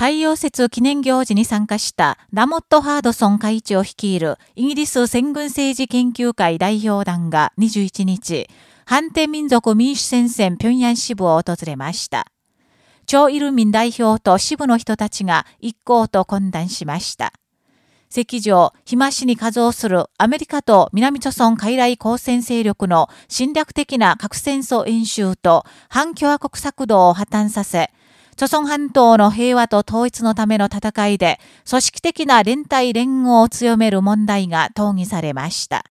太陽節記念行事に参加したラモット・ハードソン会長率いるイギリス戦軍政治研究会代表団が21日、反帝民族民主戦線平壌支部を訪れました。超イルミン代表と支部の人たちが一行と懇談しました。赤上、日増しに稼働するアメリカと南朝村海来交戦勢力の侵略的な核戦争演習と反共和国策動を破綻させ、朝鮮半島の平和と統一のための戦いで組織的な連帯連合を強める問題が討議されました。